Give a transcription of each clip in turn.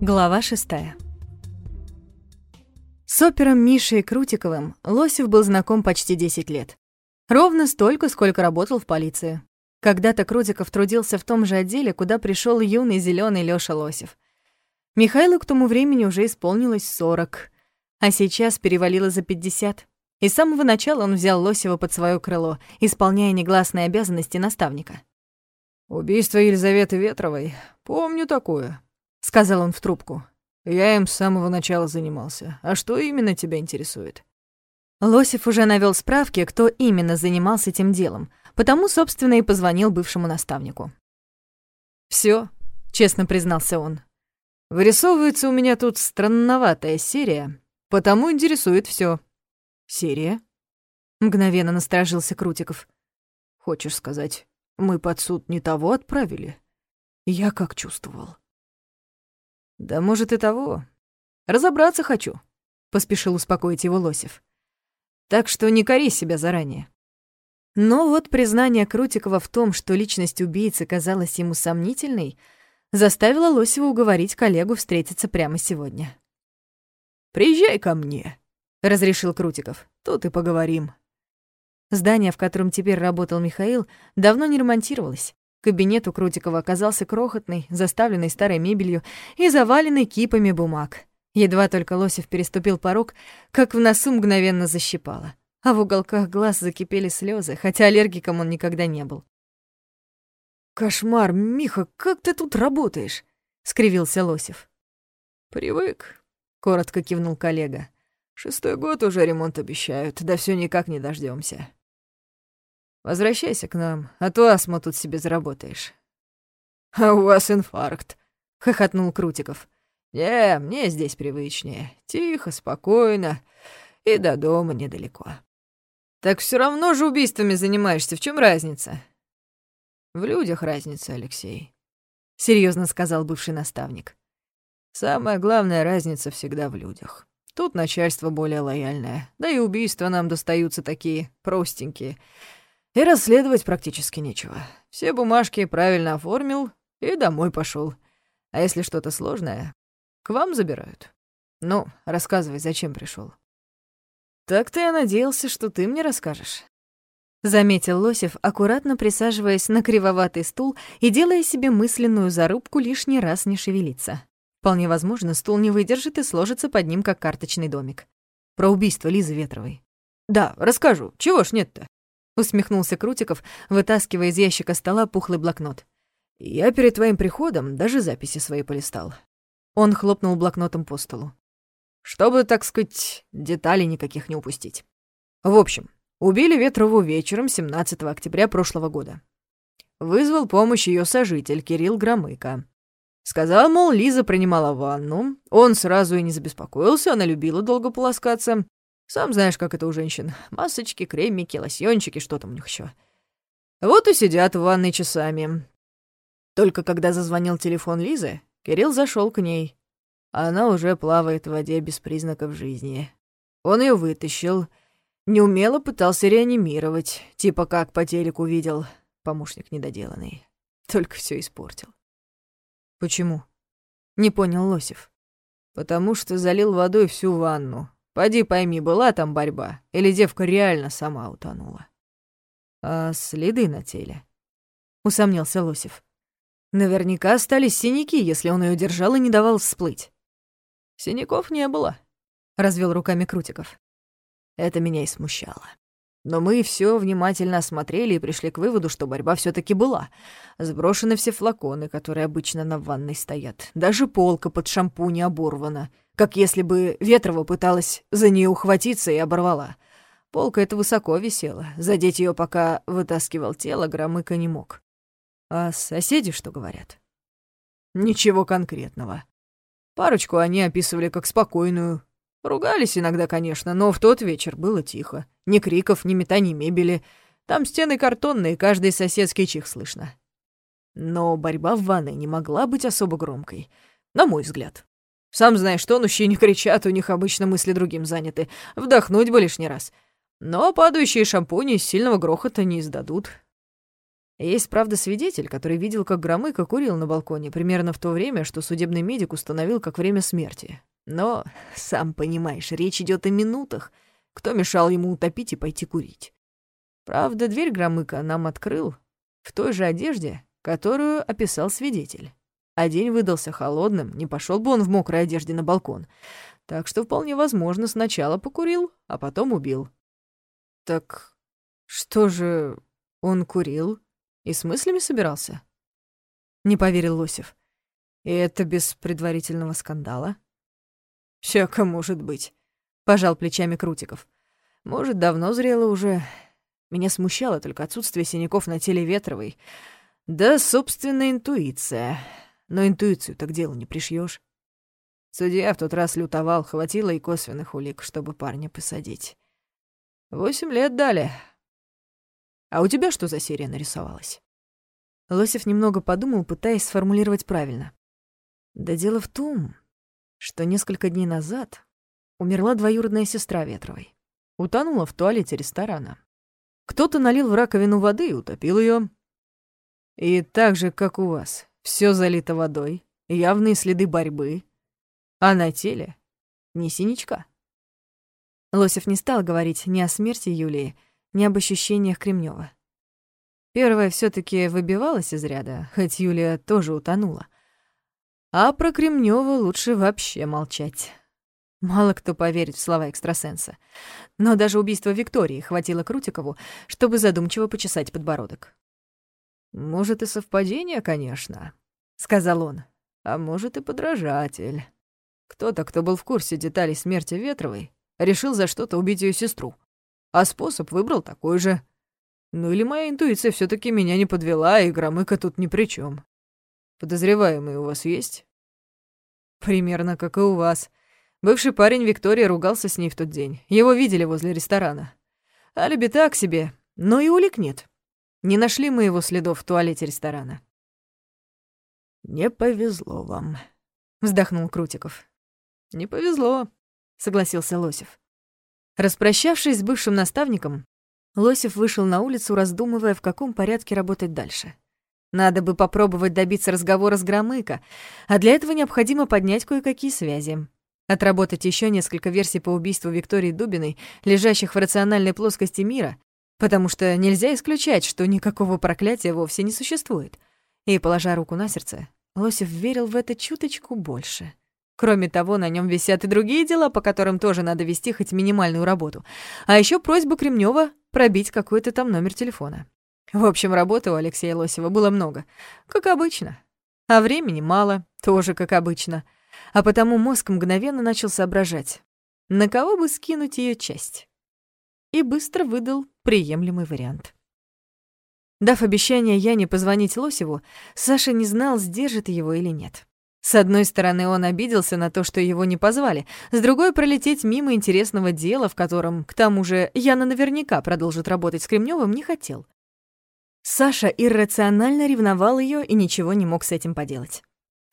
Глава шестая. С опером Мишей Крутиковым Лосев был знаком почти 10 лет. Ровно столько, сколько работал в полиции. Когда-то Крутиков трудился в том же отделе, куда пришел юный зеленый Лёша Лосев. Михаилу к тому времени уже исполнилось 40, а сейчас перевалило за 50. И с самого начала он взял Лосева под свое крыло, исполняя негласные обязанности наставника. «Убийство Елизаветы Ветровой. Помню такое», — сказал он в трубку. «Я им с самого начала занимался. А что именно тебя интересует?» Лосев уже навёл справки, кто именно занимался этим делом, потому, собственно, и позвонил бывшему наставнику. «Всё», — честно признался он. «Вырисовывается у меня тут странноватая серия, потому интересует всё». «Серия?» — мгновенно насторожился Крутиков. «Хочешь сказать, мы под суд не того отправили. Я как чувствовал. Да может и того. Разобраться хочу, поспешил успокоить его Лосев. Так что не кори себя заранее. Но вот признание Крутикова в том, что личность убийцы казалась ему сомнительной, заставило Лосева уговорить коллегу встретиться прямо сегодня. «Приезжай ко мне», — разрешил Крутиков. «Тут и поговорим». Здание, в котором теперь работал Михаил, давно не ремонтировалось. Кабинет у Крутикова оказался крохотный, заставленный старой мебелью и заваленный кипами бумаг. Едва только Лосев переступил порог, как в носу мгновенно защипало, а в уголках глаз закипели слезы, хотя аллергиком он никогда не был. «Кошмар, Миха, как ты тут работаешь?» — скривился Лосев. «Привык», — коротко кивнул коллега. «Шестой год уже ремонт обещают, да все никак не дождемся. Возвращайся к нам, а то астму тут себе заработаешь». «А у вас инфаркт», — хохотнул Крутиков. «Не, мне здесь привычнее. Тихо, спокойно и до дома недалеко». «Так все равно же убийствами занимаешься. В чем разница?» «В людях разница, Алексей», — серьезно сказал бывший наставник. «Самая главная разница всегда в людях. Тут начальство более лояльное, да и убийства нам достаются такие простенькие». И расследовать практически нечего. Все бумажки правильно оформил и домой пошел. А если что-то сложное, к вам забирают. Ну, рассказывай, зачем пришел. Так-то я надеялся, что ты мне расскажешь. Заметил Лосев, аккуратно присаживаясь на кривоватый стул и делая себе мысленную зарубку лишний раз не шевелиться. Вполне возможно, стул не выдержит и сложится под ним, как карточный домик. Про убийство Лизы Ветровой. «Да, расскажу. Чего ж нет-то?» Усмехнулся Крутиков, вытаскивая из ящика стола пухлый блокнот. Я перед твоим приходом даже записи свои полистал. Он хлопнул блокнотом по столу. Чтобы, так сказать, деталей никаких не упустить. В общем, убили Ветрову вечером 17 октября прошлого года. Вызвал помощь ее сожитель Кирилл Громыко. Сказал, мол, Лиза принимала ванну. Он сразу и не забеспокоился, она любила долго полоскаться. Сам знаешь, как это у женщин. Масочки, кремики, лосьончики, что там у них еще. Вот и сидят в ванной часами. Только когда зазвонил телефон Лизы, Кирилл зашел к ней. Она уже плавает в воде без признаков жизни. Он ее вытащил. Неумело пытался реанимировать, типа как по телеку видел. Помощник недоделанный. Только все испортил. Почему? Не понял Лосев. Потому что залил водой всю ванну, Поди пойми, была там борьба, или девка реально сама утонула. А следы на теле? Усомнился Лосев. Наверняка остались синяки, если он ее держал и не давал всплыть. Синяков не было, развел руками Крутиков. Это меня и смущало. Но мы все внимательно осмотрели и пришли к выводу, что борьба все таки была. Сброшены все флаконы, которые обычно на ванной стоят. Даже полка под шампунь оборвана, как если бы Ветрова пыталась за нее ухватиться и оборвала. Полка эта высоко висела. Задеть ее, пока вытаскивал тело, Громыка не мог. А соседи что говорят? Ничего конкретного. Парочку они описывали как спокойную, Ругались иногда, конечно, но в тот вечер было тихо. Ни криков, ни метаний мебели. Там стены картонные, каждый соседский чих слышно. Но борьба в ванной не могла быть особо громкой, на мой взгляд. Сам знаешь, что мужчине кричат, у них обычно мысли другим заняты. Вдохнуть бы лишний раз. Но падающие шампуни сильного грохота не издадут. Есть, правда, свидетель, который видел, как Громыко курил на балконе примерно в то время, что судебный медик установил как время смерти. Но, сам понимаешь, речь идет о минутах. Кто мешал ему утопить и пойти курить? Правда, дверь Громыка нам открыл в той же одежде, которую описал свидетель. А день выдался холодным, не пошел бы он в мокрой одежде на балкон. Так что вполне возможно, сначала покурил, а потом убил. Так что же он курил и с мыслями собирался? Не поверил Лосев. И это без предварительного скандала? Всяко может быть, пожал плечами Крутиков. Может, давно зрело уже. Меня смущало только отсутствие синяков на теле Ветровой. Да, собственно, интуиция. Но интуицию так делу не пришьешь. Судья в тот раз лютовал, хватило и косвенных улик, чтобы парня посадить. Восемь лет дали. А у тебя что за серия нарисовалась? Лосев немного подумал, пытаясь сформулировать правильно. Да дело в том, что несколько дней назад умерла двоюродная сестра Ветровой. Утонула в туалете ресторана. Кто-то налил в раковину воды и утопил ее. И так же, как у вас, все залито водой, явные следы борьбы, а на теле ни синячка. Лосев не стал говорить ни о смерти Юлии, ни об ощущениях Кремнева. Первая все таки выбивалась из ряда, хоть Юлия тоже утонула. А про Кремнева лучше вообще молчать. Мало кто поверит в слова экстрасенса. Но даже убийство Виктории хватило Крутикову, чтобы задумчиво почесать подбородок. «Может, и совпадение, конечно», — сказал он. «А может, и подражатель». Кто-то, кто был в курсе деталей смерти Ветровой, решил за что-то убить ее сестру. А способ выбрал такой же. Ну или моя интуиция все таки меня не подвела, и Громыка тут ни при чем. Подозреваемый у вас есть? Примерно как и у вас. Бывший парень Виктория ругался с ней в тот день. Его видели возле ресторана. Алиби так себе, но и улик нет. Не нашли мы его следов в туалете ресторана. «Не повезло вам», — вздохнул Крутиков. «Не повезло», — согласился Лосев. Распрощавшись с бывшим наставником, Лосев вышел на улицу, раздумывая, в каком порядке работать дальше. Надо бы попробовать добиться разговора с Громыко, а для этого необходимо поднять кое-какие связи. Отработать еще несколько версий по убийству Виктории Дубиной, лежащих в рациональной плоскости мира, потому что нельзя исключать, что никакого проклятия вовсе не существует. И, положа руку на сердце, Лосев верил в это чуточку больше — Кроме того, на нем висят и другие дела, по которым тоже надо вести хоть минимальную работу. А еще просьба Кремнева пробить какой-то там номер телефона. В общем, работы у Алексея Лосева было много, как обычно. А времени мало, тоже как обычно. А потому мозг мгновенно начал соображать, на кого бы скинуть ее часть. И быстро выдал приемлемый вариант. Дав обещание Яне позвонить Лосеву, Саша не знал, сдержит его или нет. С одной стороны, он обиделся на то, что его не позвали, с другой — пролететь мимо интересного дела, в котором, к тому же, Яна наверняка продолжит работать с Кремневым, не хотел. Саша иррационально ревновал ее и ничего не мог с этим поделать.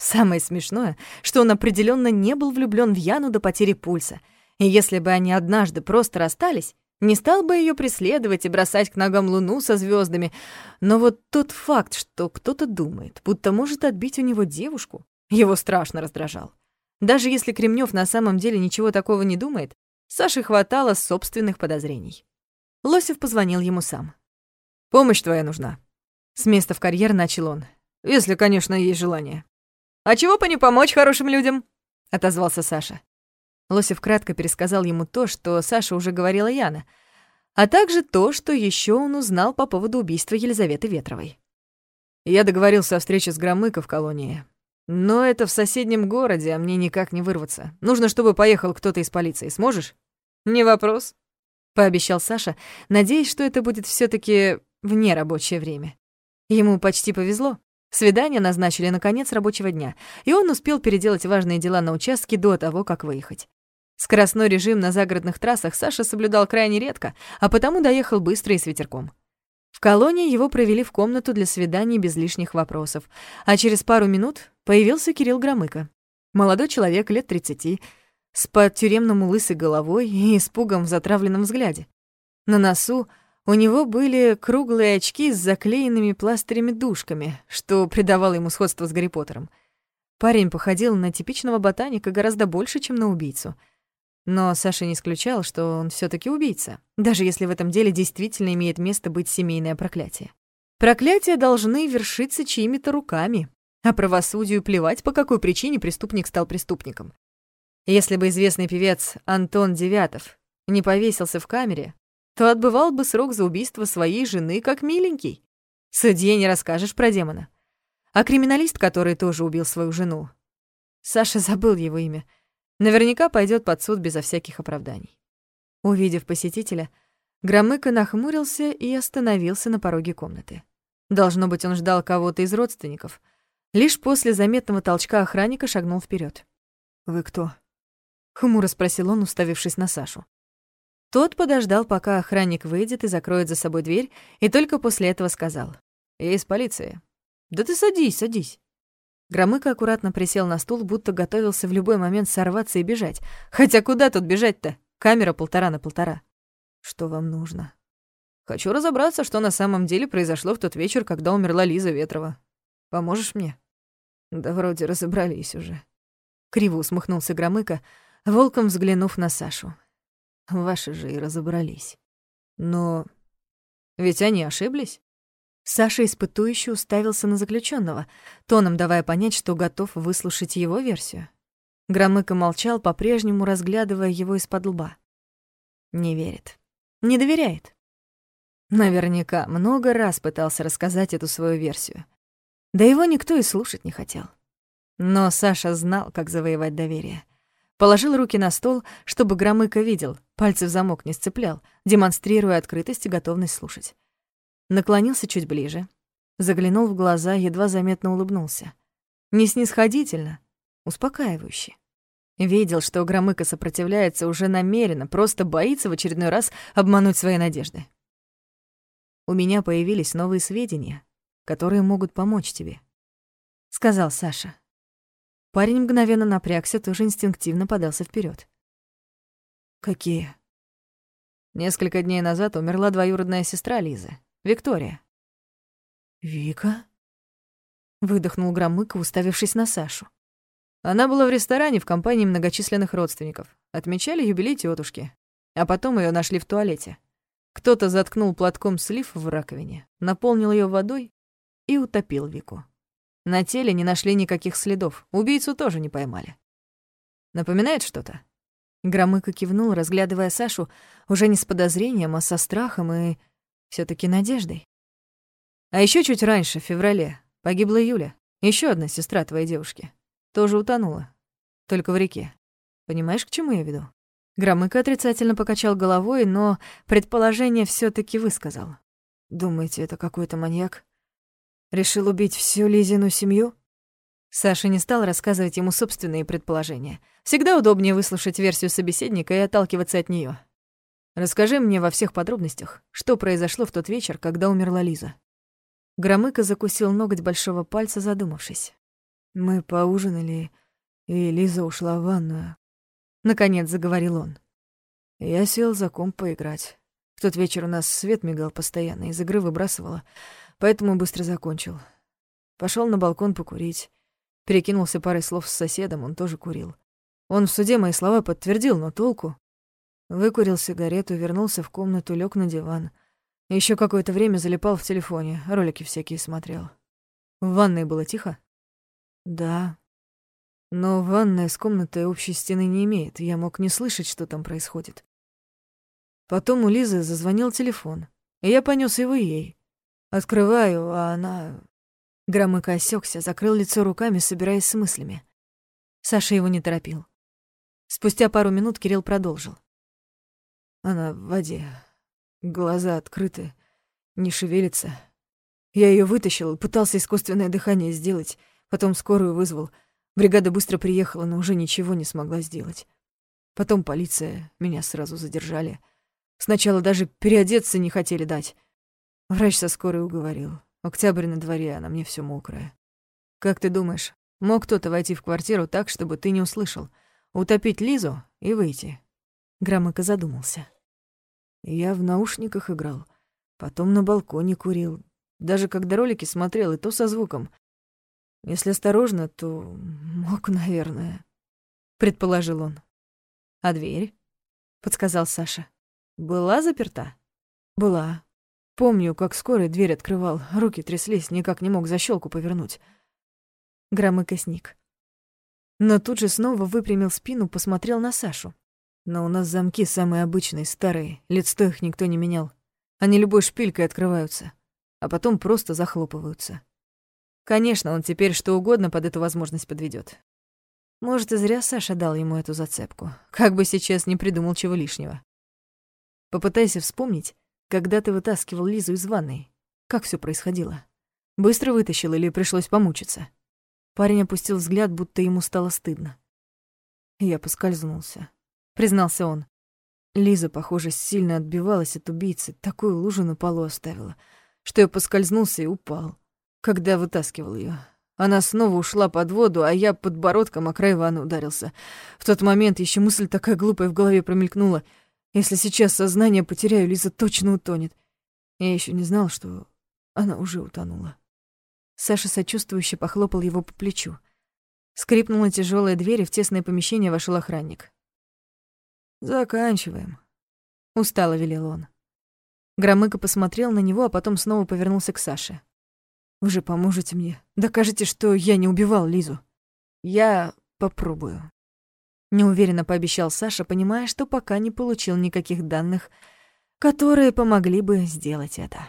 Самое смешное, что он определенно не был влюблен в Яну до потери пульса, и если бы они однажды просто расстались, не стал бы ее преследовать и бросать к ногам луну со звездами. Но вот тот факт, что кто-то думает, будто может отбить у него девушку, его страшно раздражал. Даже если Кремнев на самом деле ничего такого не думает, Саше хватало собственных подозрений. Лосев позвонил ему сам. «Помощь твоя нужна». С места в карьер начал он. «Если, конечно, есть желание». «А чего по не помочь хорошим людям?» — отозвался Саша. Лосев кратко пересказал ему то, что Саша уже говорила Яна, а также то, что еще он узнал по поводу убийства Елизаветы Ветровой. Я договорился о встрече с Громыко в колонии. Но это в соседнем городе, а мне никак не вырваться. Нужно, чтобы поехал кто-то из полиции. Сможешь? Не вопрос, пообещал Саша, надеясь, что это будет все таки вне рабочее время. Ему почти повезло. Свидание назначили на конец рабочего дня, и он успел переделать важные дела на участке до того, как выехать. Скоростной режим на загородных трассах Саша соблюдал крайне редко, а потому доехал быстро и с ветерком. В колонии его провели в комнату для свиданий без лишних вопросов, а через пару минут появился Кирилл Громыко. Молодой человек лет 30, с под-тюремному лысой головой и испугом в затравленном взгляде. На носу У него были круглые очки с заклеенными пластырями-душками, что придавало ему сходство с Гарри Поттером. Парень походил на типичного ботаника гораздо больше, чем на убийцу. Но Саша не исключал, что он все таки убийца, даже если в этом деле действительно имеет место быть семейное проклятие. Проклятия должны вершиться чьими-то руками, а правосудию плевать, по какой причине преступник стал преступником. Если бы известный певец Антон Девятов не повесился в камере, то отбывал бы срок за убийство своей жены как миленький. Судье не расскажешь про демона. А криминалист, который тоже убил свою жену, Саша забыл его имя, наверняка пойдет под суд безо всяких оправданий. Увидев посетителя, Громыко нахмурился и остановился на пороге комнаты. Должно быть, он ждал кого-то из родственников. Лишь после заметного толчка охранника шагнул вперед. «Вы кто?» — хмуро спросил он, уставившись на Сашу. Тот подождал, пока охранник выйдет и закроет за собой дверь, и только после этого сказал. «Я из полиции». «Да ты садись, садись». Громыко аккуратно присел на стул, будто готовился в любой момент сорваться и бежать. Хотя куда тут бежать-то? Камера полтора на полтора. «Что вам нужно?» «Хочу разобраться, что на самом деле произошло в тот вечер, когда умерла Лиза Ветрова. Поможешь мне?» «Да вроде разобрались уже». Криво усмехнулся Громыко, волком взглянув на Сашу. Ваши же и разобрались. Но ведь они ошиблись. Саша испытующе уставился на заключенного, тоном давая понять, что готов выслушать его версию. Громыко молчал, по-прежнему разглядывая его из-под лба. Не верит. Не доверяет. Наверняка много раз пытался рассказать эту свою версию. Да его никто и слушать не хотел. Но Саша знал, как завоевать доверие. Положил руки на стол, чтобы Громыко видел, пальцы в замок не сцеплял, демонстрируя открытость и готовность слушать. Наклонился чуть ближе, заглянул в глаза, едва заметно улыбнулся. Не снисходительно, успокаивающе. Видел, что Громыко сопротивляется уже намеренно, просто боится в очередной раз обмануть свои надежды. «У меня появились новые сведения, которые могут помочь тебе», — сказал Саша. Парень мгновенно напрягся, тоже инстинктивно подался вперед. «Какие?» Несколько дней назад умерла двоюродная сестра Лизы, Виктория. «Вика?» Выдохнул Громыко, уставившись на Сашу. Она была в ресторане в компании многочисленных родственников. Отмечали юбилей тетушки. А потом ее нашли в туалете. Кто-то заткнул платком слив в раковине, наполнил ее водой и утопил Вику. На теле не нашли никаких следов, убийцу тоже не поймали. Напоминает что-то? Громыко кивнул, разглядывая Сашу уже не с подозрением, а со страхом и все таки надеждой. А еще чуть раньше, в феврале, погибла Юля, еще одна сестра твоей девушки. Тоже утонула, только в реке. Понимаешь, к чему я веду? Громыко отрицательно покачал головой, но предположение все таки высказал. Думаете, это какой-то маньяк? Решил убить всю Лизину семью? Саша не стал рассказывать ему собственные предположения. Всегда удобнее выслушать версию собеседника и отталкиваться от нее. Расскажи мне во всех подробностях, что произошло в тот вечер, когда умерла Лиза. Громыко закусил ноготь большого пальца, задумавшись. Мы поужинали, и Лиза ушла в ванную. Наконец заговорил он. Я сел за комп поиграть. В тот вечер у нас свет мигал постоянно, из игры выбрасывало поэтому быстро закончил. Пошел на балкон покурить. Перекинулся парой слов с соседом, он тоже курил. Он в суде мои слова подтвердил, но толку. Выкурил сигарету, вернулся в комнату, лег на диван. Еще какое-то время залипал в телефоне, ролики всякие смотрел. В ванной было тихо? Да. Но ванная с комнатой общей стены не имеет, я мог не слышать, что там происходит. Потом у Лизы зазвонил телефон, и я понес его ей. Открываю, а она... Громыко осекся, закрыл лицо руками, собираясь с мыслями. Саша его не торопил. Спустя пару минут Кирилл продолжил. Она в воде, глаза открыты, не шевелится. Я ее вытащил, пытался искусственное дыхание сделать, потом скорую вызвал. Бригада быстро приехала, но уже ничего не смогла сделать. Потом полиция, меня сразу задержали. Сначала даже переодеться не хотели дать. Врач со скорой уговорил. Октябрь на дворе, а на мне все мокрое. Как ты думаешь, мог кто-то войти в квартиру так, чтобы ты не услышал, утопить Лизу и выйти? Громыко задумался. Я в наушниках играл. Потом на балконе курил. Даже когда ролики смотрел, и то со звуком. Если осторожно, то мог, наверное, предположил он. А дверь? подсказал Саша. Была заперта? Была. Помню, как скоро дверь открывал, руки тряслись, никак не мог защелку повернуть. Громыко сник. Но тут же снова выпрямил спину, посмотрел на Сашу. Но у нас замки самые обычные, старые, лет сто их никто не менял. Они любой шпилькой открываются, а потом просто захлопываются. Конечно, он теперь что угодно под эту возможность подведет. Может, и зря Саша дал ему эту зацепку. Как бы сейчас не придумал чего лишнего. Попытайся вспомнить, когда ты вытаскивал Лизу из ванной. Как все происходило? Быстро вытащил или пришлось помучиться? Парень опустил взгляд, будто ему стало стыдно. Я поскользнулся. Признался он. Лиза, похоже, сильно отбивалась от убийцы, такую лужу на полу оставила, что я поскользнулся и упал, когда вытаскивал ее. Она снова ушла под воду, а я подбородком о край ванны ударился. В тот момент еще мысль такая глупая в голове промелькнула. Если сейчас сознание потеряю, Лиза точно утонет. Я еще не знал, что она уже утонула. Саша сочувствующе похлопал его по плечу. Скрипнула тяжелая дверь, и в тесное помещение вошел охранник. «Заканчиваем», — устало велел он. Громыко посмотрел на него, а потом снова повернулся к Саше. «Вы же поможете мне. Докажете, что я не убивал Лизу. Я попробую». Неуверенно пообещал Саша, понимая, что пока не получил никаких данных, которые помогли бы сделать это.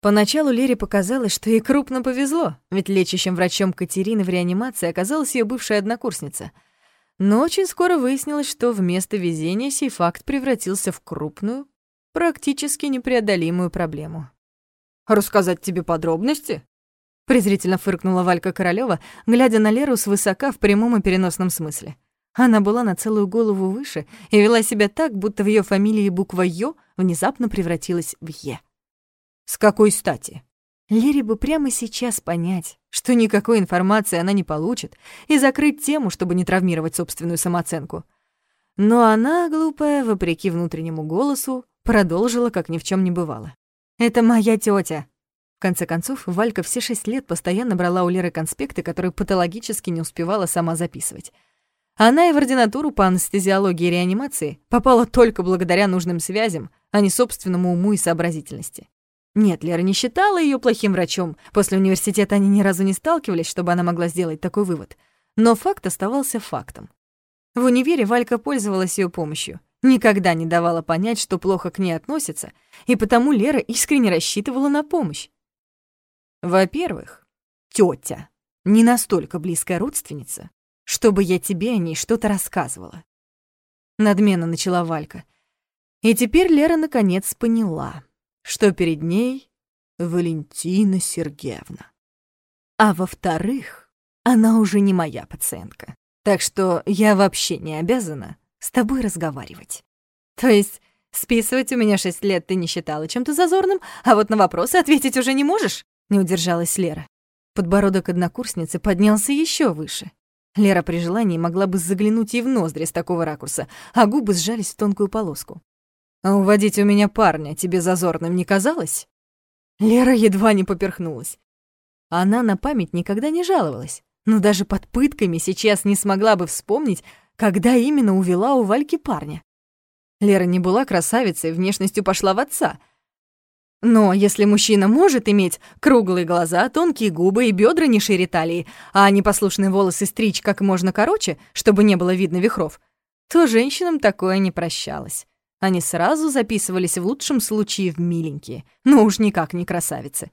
Поначалу Лере показалось, что ей крупно повезло, ведь лечащим врачом Катерины в реанимации оказалась ее бывшая однокурсница — но очень скоро выяснилось, что вместо везения сей факт превратился в крупную, практически непреодолимую проблему. «Рассказать тебе подробности?» Презрительно фыркнула Валька Королёва, глядя на Леру свысока в прямом и переносном смысле. Она была на целую голову выше и вела себя так, будто в её фамилии буква «Ё» внезапно превратилась в «Е». «С какой стати?» Лере бы прямо сейчас понять, что никакой информации она не получит, и закрыть тему, чтобы не травмировать собственную самооценку. Но она, глупая, вопреки внутреннему голосу, продолжила, как ни в чем не бывало. «Это моя тетя. Конце концов, Валька все шесть лет постоянно брала у Леры конспекты, которые патологически не успевала сама записывать. Она и в ординатуру по анестезиологии и реанимации попала только благодаря нужным связям, а не собственному уму и сообразительности. Нет, Лера не считала ее плохим врачом. После университета они ни разу не сталкивались, чтобы она могла сделать такой вывод. Но факт оставался фактом. В универе Валька пользовалась ее помощью, никогда не давала понять, что плохо к ней относятся, и потому Лера искренне рассчитывала на помощь. Во-первых, тетя не настолько близкая родственница, чтобы я тебе о ней что-то рассказывала. Надменно начала Валька. И теперь Лера наконец поняла — что перед ней Валентина Сергеевна. А во-вторых, она уже не моя пациентка, так что я вообще не обязана с тобой разговаривать. То есть списывать у меня шесть лет ты не считала чем-то зазорным, а вот на вопросы ответить уже не можешь? Не удержалась Лера. Подбородок однокурсницы поднялся еще выше. Лера при желании могла бы заглянуть ей в ноздри с такого ракурса, а губы сжались в тонкую полоску. А уводить у меня парня тебе зазорным не казалось? Лера едва не поперхнулась. Она на память никогда не жаловалась, но даже под пытками сейчас не смогла бы вспомнить, когда именно увела у Вальки парня. Лера не была красавицей, внешностью пошла в отца. Но если мужчина может иметь круглые глаза, тонкие губы и бедра не шире талии, а непослушные волосы стричь как можно короче, чтобы не было видно вихров, то женщинам такое не прощалось. Они сразу записывались в лучшем случае в миленькие, но уж никак не красавицы.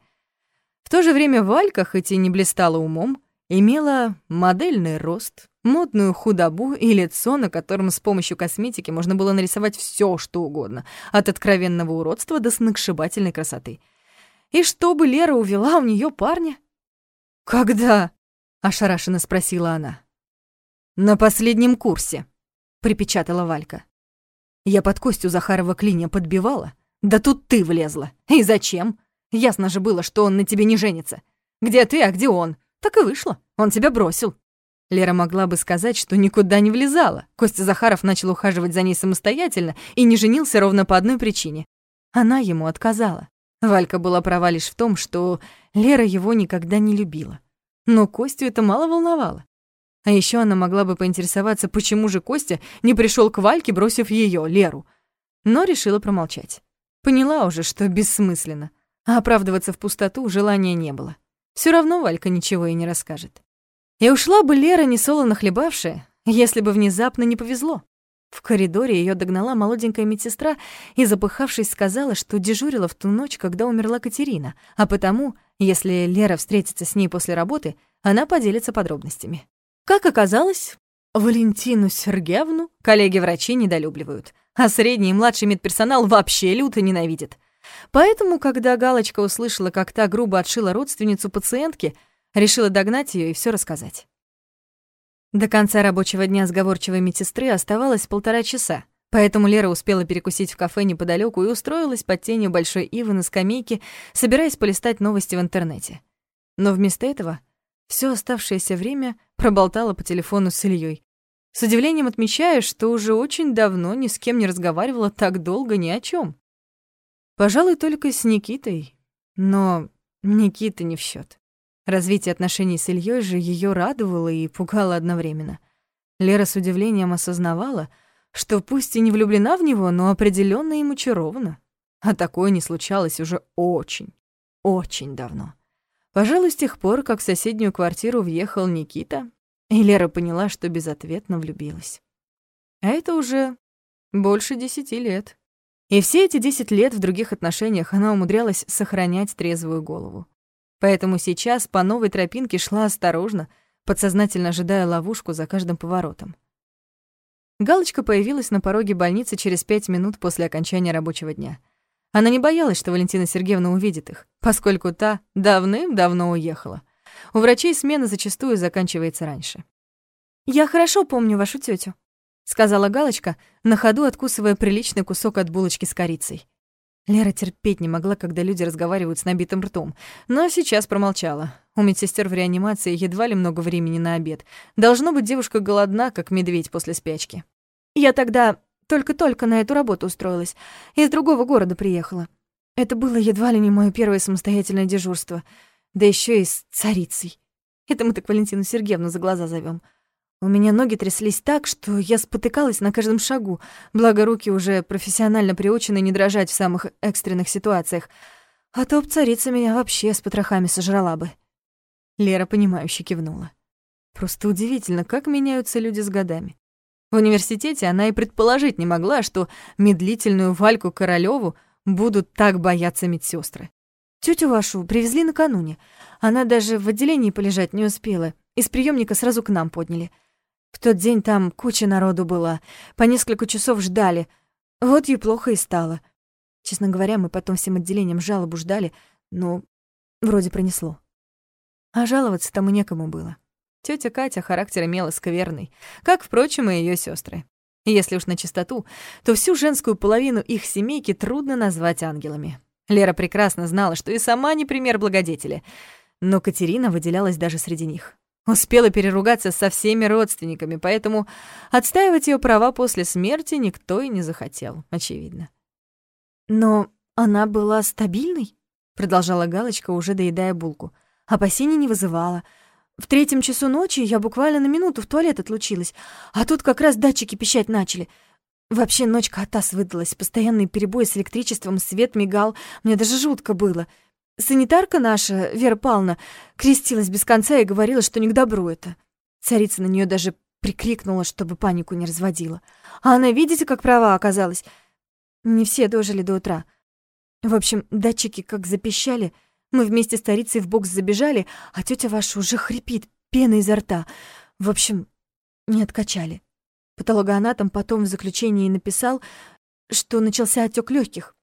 В то же время Валька, хоть и не блистала умом, имела модельный рост, модную худобу и лицо, на котором с помощью косметики можно было нарисовать все, что угодно, от откровенного уродства до сногсшибательной красоты. И чтобы Лера увела у нее парня? «Когда?» — ошарашенно спросила она. «На последнем курсе», — припечатала Валька. Я под Костю Захарова клинья подбивала. Да тут ты влезла. И зачем? Ясно же было, что он на тебе не женится. Где ты, а где он? Так и вышло. Он тебя бросил. Лера могла бы сказать, что никуда не влезала. Костя Захаров начал ухаживать за ней самостоятельно и не женился ровно по одной причине. Она ему отказала. Валька была права лишь в том, что Лера его никогда не любила. Но Костю это мало волновало. А еще она могла бы поинтересоваться, почему же Костя не пришел к Вальке, бросив ее, Леру. Но решила промолчать. Поняла уже, что бессмысленно. А оправдываться в пустоту желания не было. Все равно Валька ничего и не расскажет. И ушла бы Лера, не солоно хлебавшая, если бы внезапно не повезло. В коридоре ее догнала молоденькая медсестра и, запыхавшись, сказала, что дежурила в ту ночь, когда умерла Катерина, а потому, если Лера встретится с ней после работы, она поделится подробностями. Как оказалось, Валентину Сергеевну коллеги-врачи недолюбливают, а средний и младший медперсонал вообще люто ненавидят. Поэтому, когда Галочка услышала, как та грубо отшила родственницу пациентки, решила догнать ее и все рассказать. До конца рабочего дня сговорчивой медсестры оставалось полтора часа, поэтому Лера успела перекусить в кафе неподалеку и устроилась под тенью большой ивы на скамейке, собираясь полистать новости в интернете. Но вместо этого все оставшееся время проболтала по телефону с Ильей, с удивлением отмечая, что уже очень давно ни с кем не разговаривала так долго ни о чем. Пожалуй, только с Никитой, но Никита не в счет. Развитие отношений с Ильей же ее радовало и пугало одновременно. Лера с удивлением осознавала, что пусть и не влюблена в него, но определенно ему чарована. А такое не случалось уже очень, очень давно. Пожалуй, с тех пор, как в соседнюю квартиру въехал Никита, и Лера поняла, что безответно влюбилась. А это уже больше десяти лет. И все эти десять лет в других отношениях она умудрялась сохранять трезвую голову. Поэтому сейчас по новой тропинке шла осторожно, подсознательно ожидая ловушку за каждым поворотом. Галочка появилась на пороге больницы через пять минут после окончания рабочего дня. Она не боялась, что Валентина Сергеевна увидит их, поскольку та давным-давно уехала. У врачей смена зачастую заканчивается раньше. «Я хорошо помню вашу тетю, сказала Галочка, на ходу откусывая приличный кусок от булочки с корицей. Лера терпеть не могла, когда люди разговаривают с набитым ртом, но сейчас промолчала. У медсестер в реанимации едва ли много времени на обед. Должно быть, девушка голодна, как медведь после спячки. Я тогда только-только на эту работу устроилась. Из другого города приехала. Это было едва ли не мое первое самостоятельное дежурство. Да еще и с царицей. Это мы так Валентину Сергеевну за глаза зовем. У меня ноги тряслись так, что я спотыкалась на каждом шагу, благо руки уже профессионально приучены не дрожать в самых экстренных ситуациях. А то царица меня вообще с потрохами сожрала бы. Лера, понимающе кивнула. Просто удивительно, как меняются люди с годами. В университете она и предположить не могла, что медлительную Вальку Королёву будут так бояться медсестры. Тетю вашу привезли накануне. Она даже в отделении полежать не успела. Из приемника сразу к нам подняли — в тот день там куча народу была, по несколько часов ждали. Вот ей плохо и стало. Честно говоря, мы потом всем отделением жалобу ждали, но вроде пронесло. А жаловаться тому некому было. Тётя Катя характер имела скверный, как, впрочем, и её сёстры. Если уж на чистоту, то всю женскую половину их семейки трудно назвать ангелами. Лера прекрасно знала, что и сама не пример благодетеля, но Катерина выделялась даже среди них. Успела переругаться со всеми родственниками, поэтому отстаивать ее права после смерти никто и не захотел, очевидно. «Но она была стабильной?» — продолжала Галочка, уже доедая булку. «Опасений не вызывала. В третьем часу ночи я буквально на минуту в туалет отлучилась, а тут как раз датчики пищать начали. Вообще ночка атас выдалась, постоянные перебои с электричеством, свет мигал, мне даже жутко было». Санитарка наша, Вера Павловна, крестилась без конца и говорила, что не к добру это. Царица на нее даже прикрикнула, чтобы панику не разводила. А она, видите, как права оказалась. Не все дожили до утра. В общем, датчики как запищали, мы вместе с царицей в бокс забежали, а тетя ваша уже хрипит, пена изо рта. В общем, не откачали. Патологоанатом потом в заключении написал, что начался отек легких.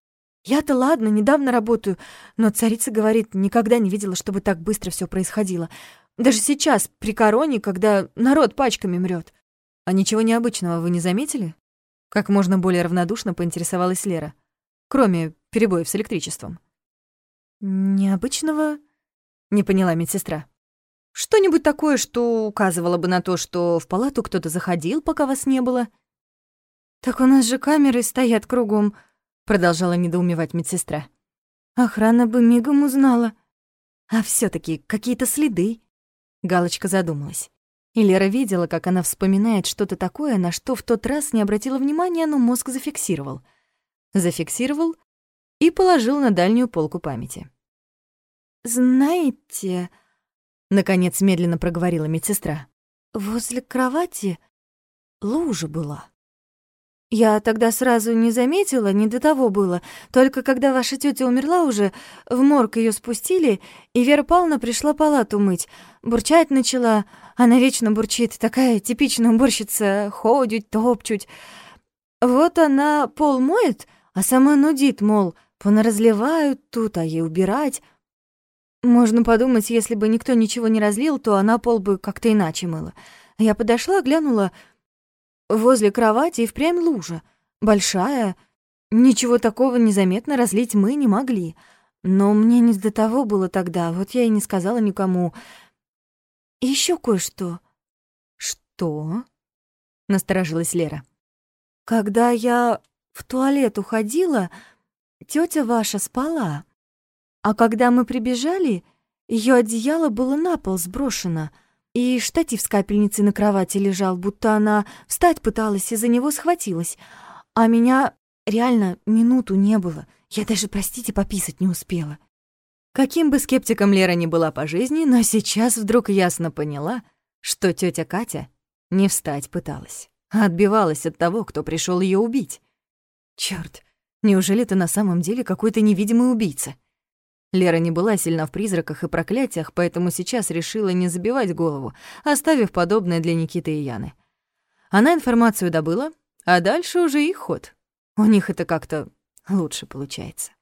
Я-то ладно, недавно работаю, но царица говорит, никогда не видела, чтобы так быстро все происходило. Даже сейчас, при короне, когда народ пачками мрет. А ничего необычного вы не заметили? Как можно более равнодушно поинтересовалась Лера. Кроме перебоев с электричеством. Необычного? Не поняла медсестра. Что-нибудь такое, что указывало бы на то, что в палату кто-то заходил, пока вас не было? Так у нас же камеры стоят кругом, продолжала недоумевать медсестра. Охрана бы мигом узнала. А все таки какие-то следы. Галочка задумалась. И Лера видела, как она вспоминает что-то такое, на что в тот раз не обратила внимания, но мозг зафиксировал. Зафиксировал и положил на дальнюю полку памяти. «Знаете...» — наконец медленно проговорила медсестра. «Возле кровати лужа была». Я тогда сразу не заметила, не до того было. Только когда ваша тетя умерла уже, в морг ее спустили, и Вера Павловна пришла палату мыть. Бурчать начала. Она вечно бурчит, такая типичная уборщица, ходить, топчуть. Вот она пол моет, а сама нудит, мол, понаразливают тут, а ей убирать. Можно подумать, если бы никто ничего не разлил, то она пол бы как-то иначе мыла. Я подошла, глянула — Возле кровати и впрямь лужа. Большая. Ничего такого незаметно разлить мы не могли. Но мне не до того было тогда, вот я и не сказала никому. И ещё кое-что. «Что?» — насторожилась Лера. «Когда я в туалет уходила, тётя ваша спала. А когда мы прибежали, её одеяло было на пол сброшено — и штатив с капельницей на кровати лежал, будто она встать пыталась и за него схватилась. А меня реально минуту не было. Я даже, простите, пописать не успела. Каким бы скептиком Лера ни была по жизни, но сейчас вдруг ясно поняла, что тетя Катя не встать пыталась, а отбивалась от того, кто пришел ее убить. Черт, неужели ты на самом деле какой-то невидимый убийца? Лера не была сильна в призраках и проклятиях, поэтому сейчас решила не забивать голову, оставив подобное для Никиты и Яны. Она информацию добыла, а дальше уже их ход. У них это как-то лучше получается.